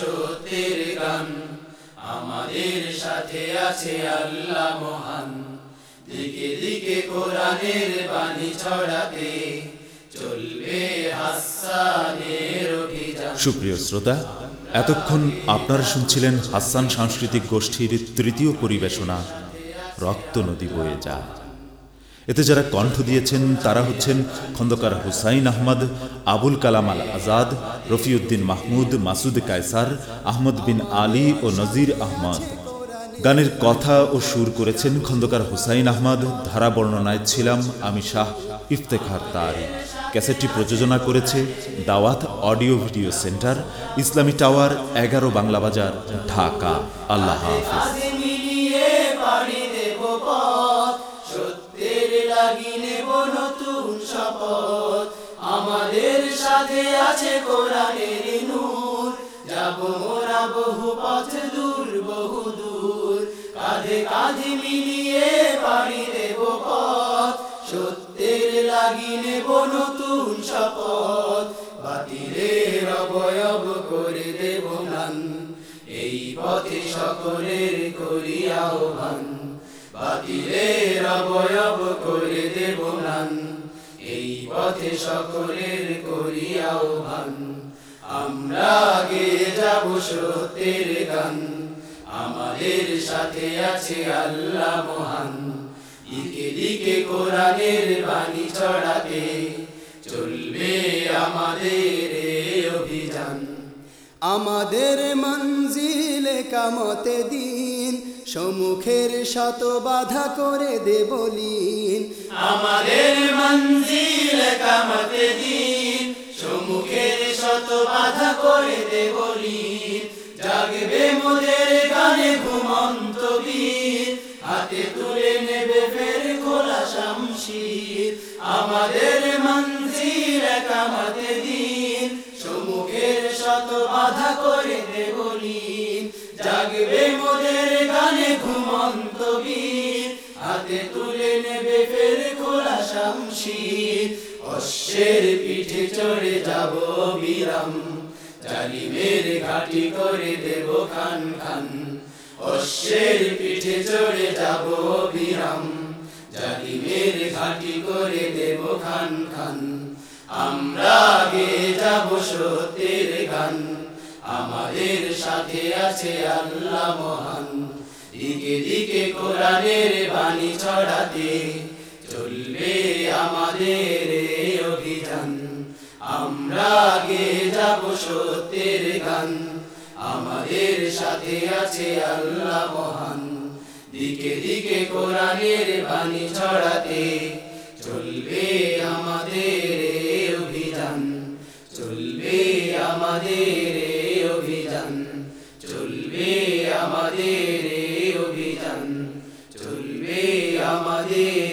সত্যের গান। আমাদের সাথে আছে আল্লাহ মহান। দিকে দিকে কোরআনের বাণী ছড়াতে চলবে হাসানের অভিযান। সুপ্রিয় শ্রোতা, এতক্ষণ আপনারা শুনছিলেন হাসান সাংস্কৃতিক গোষ্ঠীর তৃতীয় পরিবেশনা, রক্ত নদী বয়ে যায়। এতে যারা কণ্ঠ দিয়েছেন, তারা হচ্ছেন খন্দকার হুসাইন আহমদ আবুল কালাম আল আজাদ, রফিউদ্দিন মাহমুদ, মাসুদ কায়সার, আহমদ বিন আলী ও নজির আহমদ। গানের কথা ও সুর করেছেন খন্দকার হুসাইন আহমদ ধারা বর্ণনায় ছিলাম আমি শাহ ইফতেখার তারিক ক্যাসেটটি প্রযোজনা করেছে Dawat audio video centre, Islami tower, এগারো বাংলা বাজার, ঢাকা। আল্লাহ হাফিজ। সত্যের লাগি নেব নতুন শপথ। আমাদের সাথে আছে কোরআনের নূর। যাব মোরা বহু পথ দূর, বহু দূর। কাঁধে কাঁধে মিলিয়ে পাড়ি দেব পথ। সত্যের লাগি নেব নতুন শপথ। বাতিলের অবয়ব করে দেব নান এই পথে সকলের করি আহ্বান। বাতিলের অবয়ব করে দেব নান এই পথে সকলের করি আহ্বান আমরা আগে যাব সত্যের গান। আমাদের সাথে আছে আল্লাহ মহান। দিকে দিকে কোরআনের বাণী ছড়াতে চলবে আমাদের অভিযান। আমাদের মঞ্জিল কামতে দিন সম্মুখের শত বাধা করে দেবলীন। আমাদের মঞ্জিল কামতে দিন সম্মুখের শত বাধা করে দে বলি জাগবে মোদের গানে ঘুমন্ত বীর, হাতে তুলে নেবে ফের খোলা শামশির। আমাদের বাধা করে দে বলি জাগবে মোদের গানে ঘুমন্ত বীর। হাতে তুলে নেবে ফের খোলা শামশির। অশ্বের পিঠে চড়ে যাব বিরাম। জালিমের ঘাটি করে দেব খান খান। অশ্বের পিঠে চড়ে যাব বিরাম। জালিমের ঘাটি করে দেব খান খান। আমরা আমাদের সাথে আছে আল্লাহ মহান। দিকে দিকে কোরআনের বাণী ছড়াতে চলবে আমাদের অভিযান। আমরা আগে যাব সত্যের গান। আমাদের সাথে আছে আল্লাহ মহান। দিকে দিকে কোরআনের বাণী ছড়াতে চলবে আমাদের এই অভিযান। চলবে আমাদের অভিযান। চলবে আমাদের